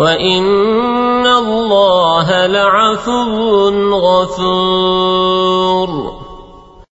وإن الله لعفو غفور